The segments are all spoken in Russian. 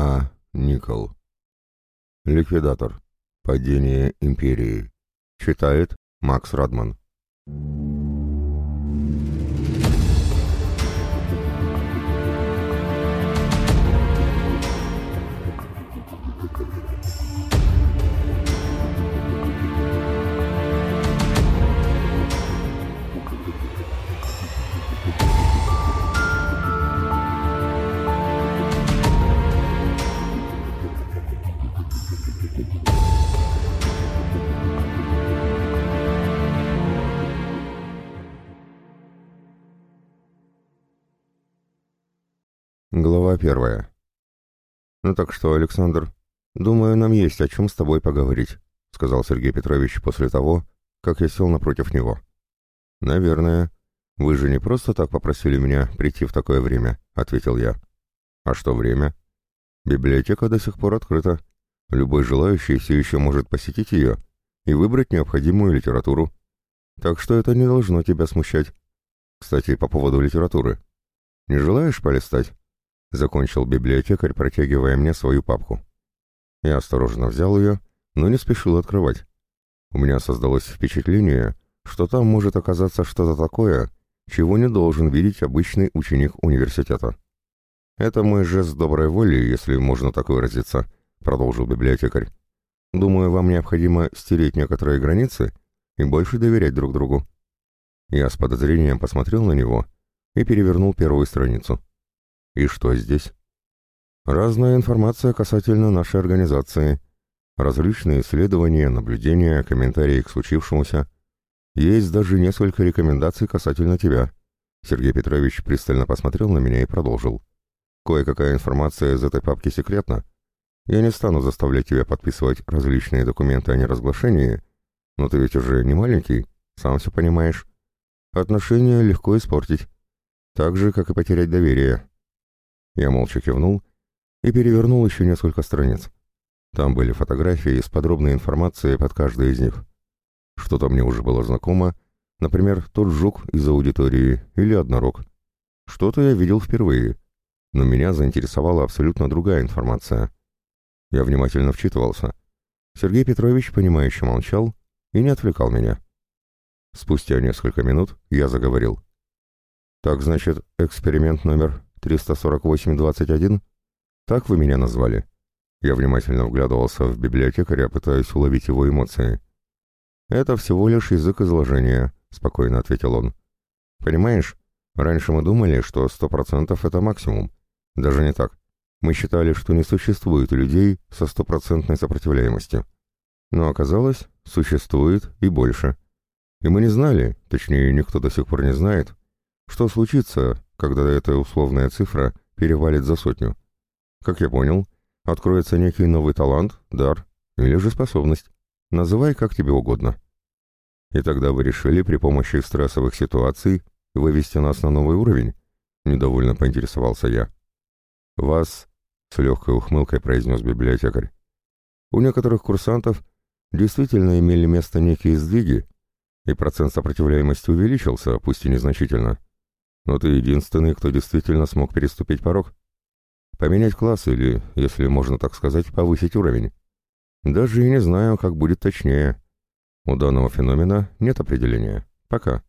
А. Никол. Ликвидатор. Падение империи. Читает Макс Радман. Глава первая. «Ну так что, Александр, думаю, нам есть о чем с тобой поговорить», — сказал Сергей Петрович после того, как я сел напротив него. «Наверное. Вы же не просто так попросили меня прийти в такое время», — ответил я. «А что время?» «Библиотека до сих пор открыта. Любой желающий все еще может посетить ее и выбрать необходимую литературу. Так что это не должно тебя смущать. Кстати, по поводу литературы. Не желаешь полистать?» — закончил библиотекарь, протягивая мне свою папку. Я осторожно взял ее, но не спешил открывать. У меня создалось впечатление, что там может оказаться что-то такое, чего не должен видеть обычный ученик университета. «Это мой жест доброй воли, если можно так выразиться», — продолжил библиотекарь. «Думаю, вам необходимо стереть некоторые границы и больше доверять друг другу». Я с подозрением посмотрел на него и перевернул первую страницу. И что здесь? Разная информация касательно нашей организации. Различные исследования, наблюдения, комментарии к случившемуся. Есть даже несколько рекомендаций касательно тебя. Сергей Петрович пристально посмотрел на меня и продолжил. Кое-какая информация из этой папки секретна. Я не стану заставлять тебя подписывать различные документы о неразглашении, но ты ведь уже не маленький, сам все понимаешь. Отношения легко испортить. Так же, как и потерять доверие, я молча кивнул и перевернул еще несколько страниц. Там были фотографии с подробной информацией под каждой из них. Что-то мне уже было знакомо, например, тот жук из аудитории или однорог. Что-то я видел впервые, но меня заинтересовала абсолютно другая информация. Я внимательно вчитывался. Сергей Петрович, понимающе молчал и не отвлекал меня. Спустя несколько минут я заговорил. «Так, значит, эксперимент номер 348 21? Так вы меня назвали?» Я внимательно вглядывался в библиотекаря, пытаясь уловить его эмоции. «Это всего лишь язык изложения», — спокойно ответил он. «Понимаешь, раньше мы думали, что 100% — это максимум. Даже не так. Мы считали, что не существует людей со стопроцентной сопротивляемостью. Но оказалось, существует и больше. И мы не знали, точнее, никто до сих пор не знает, что случится, когда эта условная цифра перевалит за сотню. Как я понял, откроется некий новый талант, дар или же способность. Называй как тебе угодно. И тогда вы решили при помощи стрессовых ситуаций вывести нас на новый уровень? Недовольно поинтересовался я. Вас, с легкой ухмылкой произнес библиотекарь. У некоторых курсантов действительно имели место некие сдвиги, и процент сопротивляемости увеличился, пусть и незначительно но ты единственный, кто действительно смог переступить порог. Поменять класс или, если можно так сказать, повысить уровень. Даже и не знаю, как будет точнее. У данного феномена нет определения. Пока.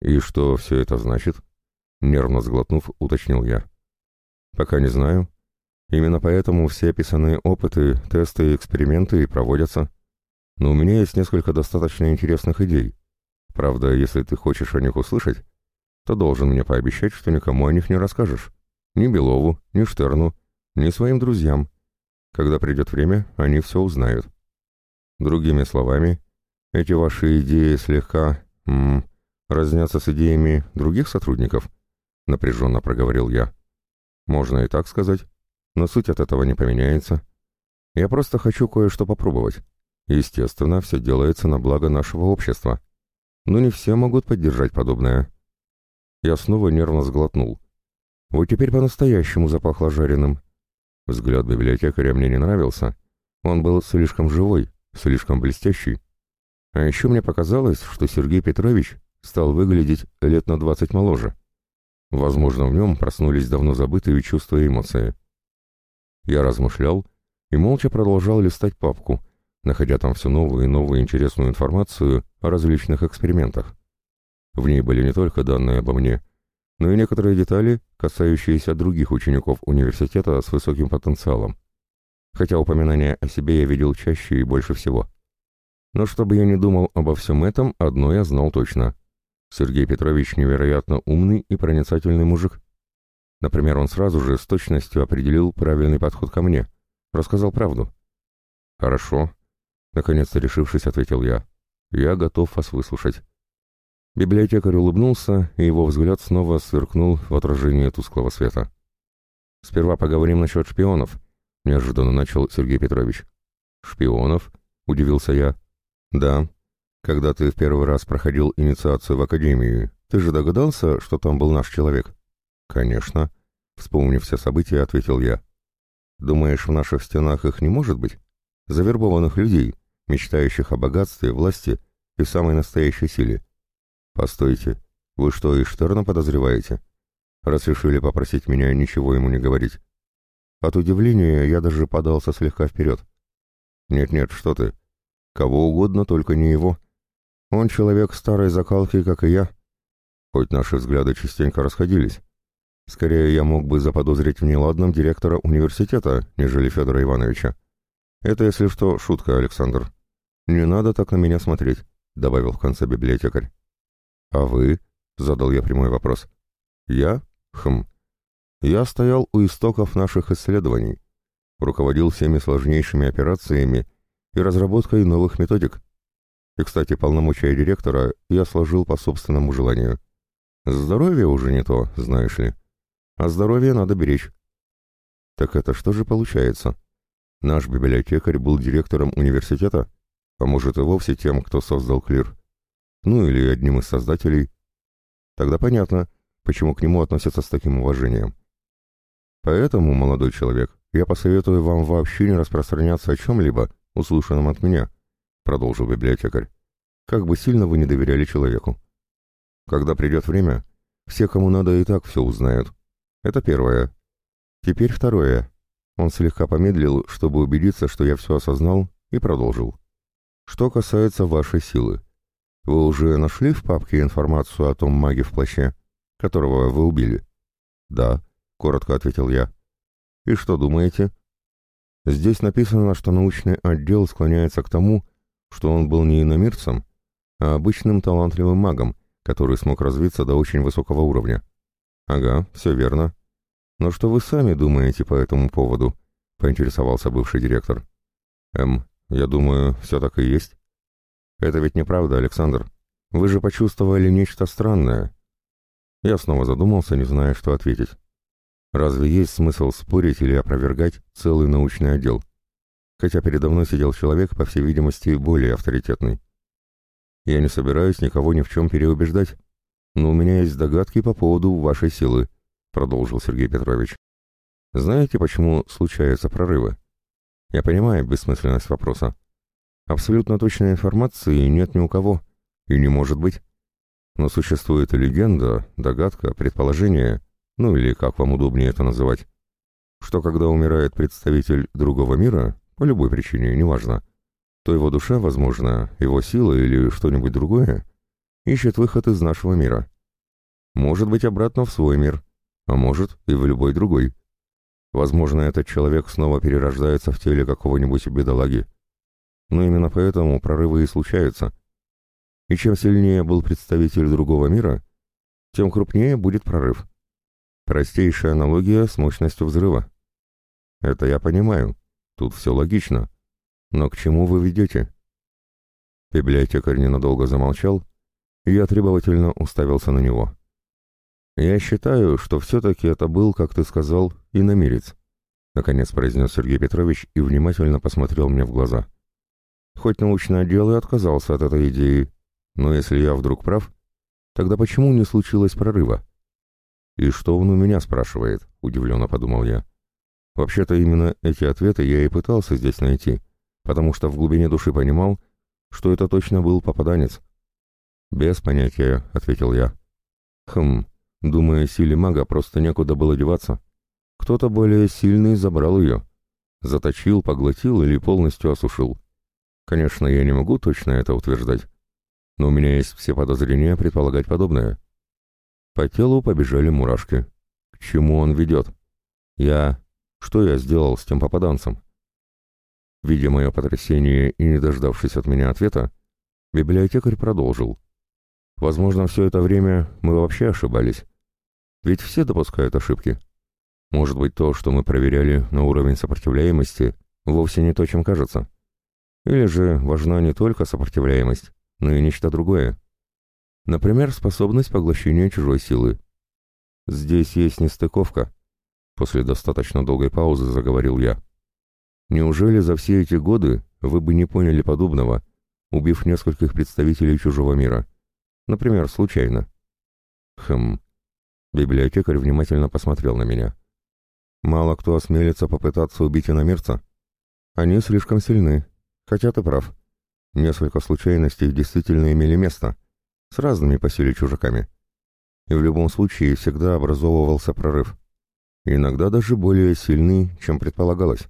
И что все это значит? Нервно сглотнув, уточнил я. Пока не знаю. Именно поэтому все описанные опыты, тесты и эксперименты проводятся. Но у меня есть несколько достаточно интересных идей. Правда, если ты хочешь о них услышать, ты должен мне пообещать, что никому о них не расскажешь. Ни Белову, ни Штерну, ни своим друзьям. Когда придет время, они все узнают. Другими словами, эти ваши идеи слегка... М -м, разнятся с идеями других сотрудников? Напряженно проговорил я. Можно и так сказать, но суть от этого не поменяется. Я просто хочу кое-что попробовать. Естественно, все делается на благо нашего общества. Но не все могут поддержать подобное. Я снова нервно сглотнул. Вот теперь по-настоящему запахло жареным. Взгляд библиотекаря мне не нравился. Он был слишком живой, слишком блестящий. А еще мне показалось, что Сергей Петрович стал выглядеть лет на двадцать моложе. Возможно, в нем проснулись давно забытые чувства и эмоции. Я размышлял и молча продолжал листать папку, находя там все новую и новую интересную информацию о различных экспериментах. В ней были не только данные обо мне, но и некоторые детали, касающиеся других учеников университета с высоким потенциалом. Хотя упоминания о себе я видел чаще и больше всего. Но чтобы я не думал обо всем этом, одно я знал точно. Сергей Петрович невероятно умный и проницательный мужик. Например, он сразу же с точностью определил правильный подход ко мне, рассказал правду. «Хорошо», — наконец-то решившись, ответил я. «Я готов вас выслушать». Библиотекарь улыбнулся, и его взгляд снова сверкнул в отражении тусклого света. «Сперва поговорим насчет шпионов», — неожиданно начал Сергей Петрович. «Шпионов?» — удивился я. «Да. Когда ты в первый раз проходил инициацию в академию, ты же догадался, что там был наш человек?» «Конечно», — вспомнив все события, ответил я. «Думаешь, в наших стенах их не может быть? Завербованных людей, мечтающих о богатстве, власти и самой настоящей силе. «Постойте, вы что, и Штерна подозреваете? Раз решили попросить меня ничего ему не говорить». От удивления я даже подался слегка вперед. «Нет-нет, что ты. Кого угодно, только не его. Он человек старой закалки, как и я. Хоть наши взгляды частенько расходились. Скорее, я мог бы заподозрить в неладном директора университета, нежели Федора Ивановича. Это, если что, шутка, Александр. Не надо так на меня смотреть», — добавил в конце библиотекарь. «А вы?» — задал я прямой вопрос. «Я? Хм. Я стоял у истоков наших исследований, руководил всеми сложнейшими операциями и разработкой новых методик. И, кстати, полномочия директора я сложил по собственному желанию. Здоровье уже не то, знаешь ли. А здоровье надо беречь». «Так это что же получается? Наш библиотекарь был директором университета?» а может и вовсе тем, кто создал клир ну или одним из создателей. Тогда понятно, почему к нему относятся с таким уважением. Поэтому, молодой человек, я посоветую вам вообще не распространяться о чем-либо, услышанном от меня, продолжил библиотекарь, как бы сильно вы не доверяли человеку. Когда придет время, все, кому надо, и так все узнают. Это первое. Теперь второе. Он слегка помедлил, чтобы убедиться, что я все осознал, и продолжил. Что касается вашей силы. Вы уже нашли в папке информацию о том маге в плаще, которого вы убили? Да, коротко ответил я. И что думаете? Здесь написано, что научный отдел склоняется к тому, что он был не иномирцем, а обычным талантливым магом, который смог развиться до очень высокого уровня. Ага, все верно. Но что вы сами думаете по этому поводу? Поинтересовался бывший директор. Эм, я думаю, все так и есть. Это ведь неправда, Александр. Вы же почувствовали нечто странное. Я снова задумался, не зная, что ответить. Разве есть смысл спорить или опровергать целый научный отдел? Хотя передо мной сидел человек, по всей видимости, более авторитетный. Я не собираюсь никого ни в чем переубеждать, но у меня есть догадки по поводу вашей силы, продолжил Сергей Петрович. Знаете, почему случаются прорывы? Я понимаю бессмысленность вопроса. Абсолютно точной информации нет ни у кого, и не может быть. Но существует легенда, догадка, предположение, ну или как вам удобнее это называть, что когда умирает представитель другого мира, по любой причине, неважно, то его душа, возможно, его сила или что-нибудь другое, ищет выход из нашего мира. Может быть, обратно в свой мир, а может и в любой другой. Возможно, этот человек снова перерождается в теле какого-нибудь бедолаги, но именно поэтому прорывы и случаются. И чем сильнее был представитель другого мира, тем крупнее будет прорыв. Простейшая аналогия с мощностью взрыва. Это я понимаю, тут все логично. Но к чему вы ведете? Библиотекарь ненадолго замолчал, и я требовательно уставился на него. «Я считаю, что все-таки это был, как ты сказал, иномирец. — наконец произнес Сергей Петрович и внимательно посмотрел мне в глаза. — Хоть научный отдел и отказался от этой идеи, но если я вдруг прав, тогда почему не случилось прорыва? «И что он у меня спрашивает?» — удивленно подумал я. Вообще-то именно эти ответы я и пытался здесь найти, потому что в глубине души понимал, что это точно был попаданец. «Без понятия», — ответил я. «Хм, думаю, силе мага просто некуда было деваться. Кто-то более сильный забрал ее. Заточил, поглотил или полностью осушил. Конечно, я не могу точно это утверждать, но у меня есть все подозрения предполагать подобное. По телу побежали мурашки. К чему он ведет? Я... Что я сделал с тем попаданцем? Видя мое потрясение и не дождавшись от меня ответа, библиотекарь продолжил. Возможно, все это время мы вообще ошибались. Ведь все допускают ошибки. Может быть, то, что мы проверяли на уровень сопротивляемости, вовсе не то, чем кажется. Или же важна не только сопротивляемость, но и нечто другое. Например, способность поглощения чужой силы. Здесь есть нестыковка. После достаточно долгой паузы заговорил я. Неужели за все эти годы вы бы не поняли подобного, убив нескольких представителей чужого мира? Например, случайно. Хм. Библиотекарь внимательно посмотрел на меня. Мало кто осмелится попытаться убить иномерца. Они слишком сильны, Хотя ты прав. Несколько случайностей действительно имели место, с разными по силе чужаками. И в любом случае всегда образовывался прорыв. Иногда даже более сильный, чем предполагалось.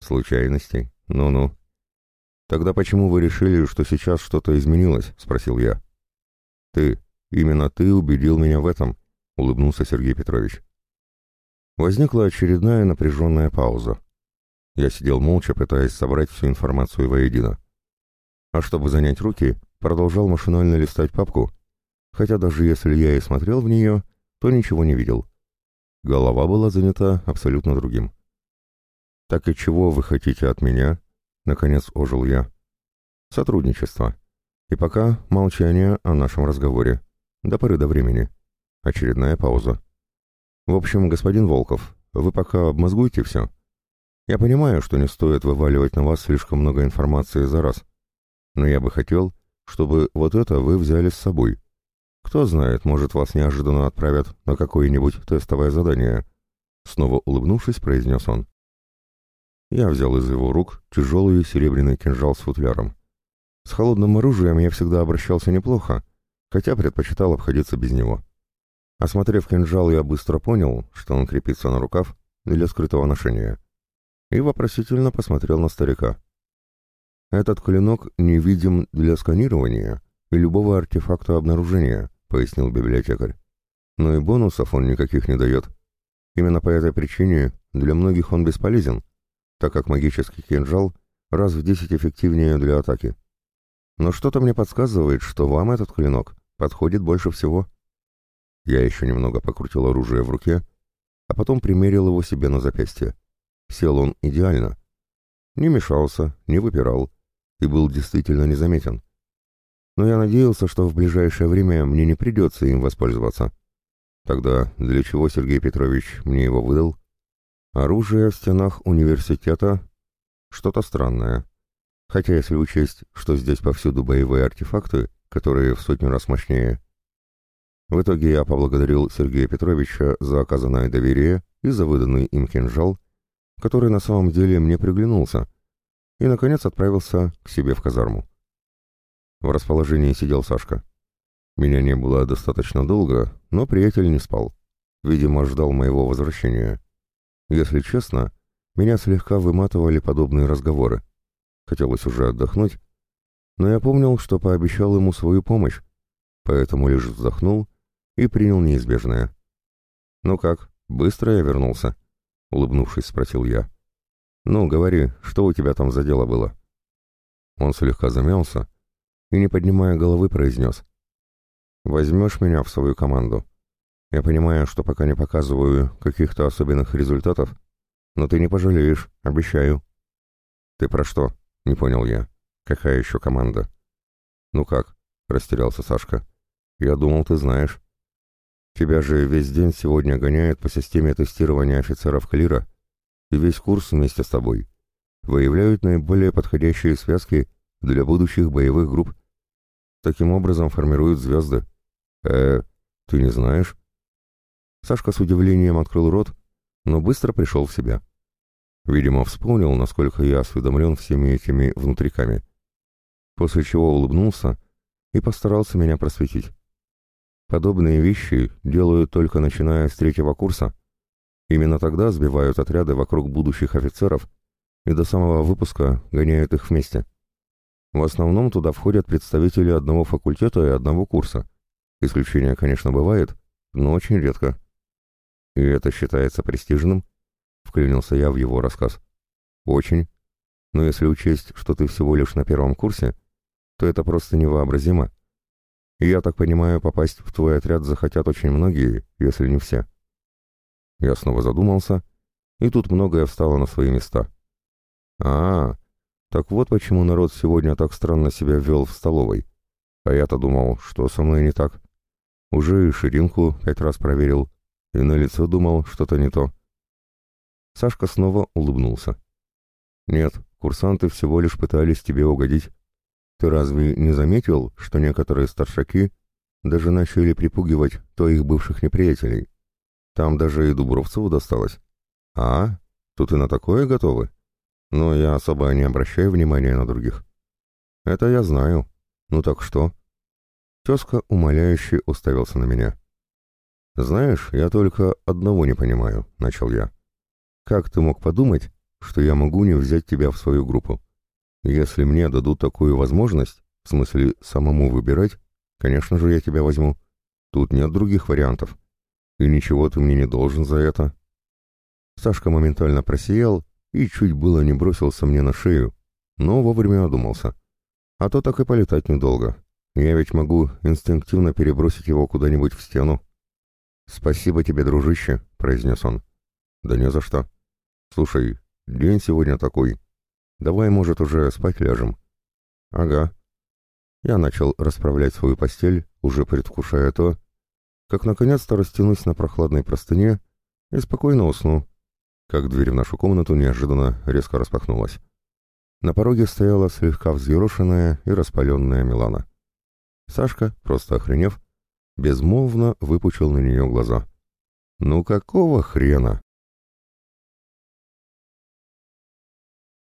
Случайностей? Ну-ну. Тогда почему вы решили, что сейчас что-то изменилось? Спросил я. Ты, именно ты убедил меня в этом, улыбнулся Сергей Петрович. Возникла очередная напряженная пауза. Я сидел молча, пытаясь собрать всю информацию воедино. А чтобы занять руки, продолжал машинально листать папку, хотя даже если я и смотрел в нее, то ничего не видел. Голова была занята абсолютно другим. «Так и чего вы хотите от меня?» — наконец ожил я. «Сотрудничество. И пока молчание о нашем разговоре. До поры до времени. Очередная пауза. В общем, господин Волков, вы пока обмозгуйте все». Я понимаю, что не стоит вываливать на вас слишком много информации за раз, но я бы хотел, чтобы вот это вы взяли с собой. Кто знает, может, вас неожиданно отправят на какое-нибудь тестовое задание. Снова улыбнувшись, произнес он. Я взял из его рук тяжелый серебряный кинжал с футляром. С холодным оружием я всегда обращался неплохо, хотя предпочитал обходиться без него. Осмотрев кинжал, я быстро понял, что он крепится на рукав для скрытого ношения и вопросительно посмотрел на старика. «Этот клинок невидим для сканирования и любого артефакта обнаружения», — пояснил библиотекарь. «Но и бонусов он никаких не дает. Именно по этой причине для многих он бесполезен, так как магический кинжал раз в десять эффективнее для атаки. Но что-то мне подсказывает, что вам этот клинок подходит больше всего». Я еще немного покрутил оружие в руке, а потом примерил его себе на запястье. Сел он идеально. Не мешался, не выпирал и был действительно незаметен. Но я надеялся, что в ближайшее время мне не придется им воспользоваться. Тогда для чего Сергей Петрович мне его выдал? Оружие в стенах университета — что-то странное. Хотя если учесть, что здесь повсюду боевые артефакты, которые в сотню раз мощнее. В итоге я поблагодарил Сергея Петровича за оказанное доверие и за выданный им кинжал, который на самом деле мне приглянулся, и, наконец, отправился к себе в казарму. В расположении сидел Сашка. Меня не было достаточно долго, но приятель не спал. Видимо, ждал моего возвращения. Если честно, меня слегка выматывали подобные разговоры. Хотелось уже отдохнуть, но я помнил, что пообещал ему свою помощь, поэтому лишь вздохнул и принял неизбежное. «Ну как, быстро я вернулся?» — улыбнувшись, спросил я. «Ну, говори, что у тебя там за дело было?» Он слегка замялся и, не поднимая головы, произнес. «Возьмешь меня в свою команду? Я понимаю, что пока не показываю каких-то особенных результатов, но ты не пожалеешь, обещаю». «Ты про что?» — не понял я. «Какая еще команда?» «Ну как?» — растерялся Сашка. «Я думал, ты знаешь». Тебя же весь день сегодня гоняют по системе тестирования офицеров Клира и весь курс вместе с тобой. Выявляют наиболее подходящие связки для будущих боевых групп. Таким образом формируют звезды. Э, ты не знаешь? Сашка с удивлением открыл рот, но быстро пришел в себя. Видимо, вспомнил, насколько я осведомлен всеми этими внутриками. После чего улыбнулся и постарался меня просветить. Подобные вещи делают только начиная с третьего курса. Именно тогда сбивают отряды вокруг будущих офицеров и до самого выпуска гоняют их вместе. В основном туда входят представители одного факультета и одного курса. Исключения, конечно, бывает, но очень редко. «И это считается престижным?» — вклинился я в его рассказ. «Очень. Но если учесть, что ты всего лишь на первом курсе, то это просто невообразимо. Я так понимаю, попасть в твой отряд захотят очень многие, если не все. Я снова задумался, и тут многое встало на свои места. А, так вот почему народ сегодня так странно себя вел в столовой. А я-то думал, что со мной не так. Уже и ширинку пять раз проверил, и на лицо думал что-то не то. Сашка снова улыбнулся. «Нет, курсанты всего лишь пытались тебе угодить. Ты разве не заметил, что некоторые старшаки даже начали припугивать то их бывших неприятелей? Там даже и Дубровцеву досталось. А? Тут и на такое готовы? Но я особо не обращаю внимания на других. Это я знаю. Ну так что? Тезка умоляюще уставился на меня. «Знаешь, я только одного не понимаю», — начал я. «Как ты мог подумать, что я могу не взять тебя в свою группу?» Если мне дадут такую возможность, в смысле самому выбирать, конечно же я тебя возьму. Тут нет других вариантов. И ничего ты мне не должен за это. Сашка моментально просиял и чуть было не бросился мне на шею, но вовремя одумался. А то так и полетать недолго. Я ведь могу инстинктивно перебросить его куда-нибудь в стену. «Спасибо тебе, дружище», — произнес он. «Да не за что. Слушай, день сегодня такой. Давай, может, уже спать ляжем. Ага. Я начал расправлять свою постель, уже предвкушая то, как наконец-то растянусь на прохладной простыне и спокойно усну, как дверь в нашу комнату неожиданно резко распахнулась. На пороге стояла слегка взъерошенная и распаленная Милана. Сашка, просто охренев, безмолвно выпучил на нее глаза. «Ну какого хрена?»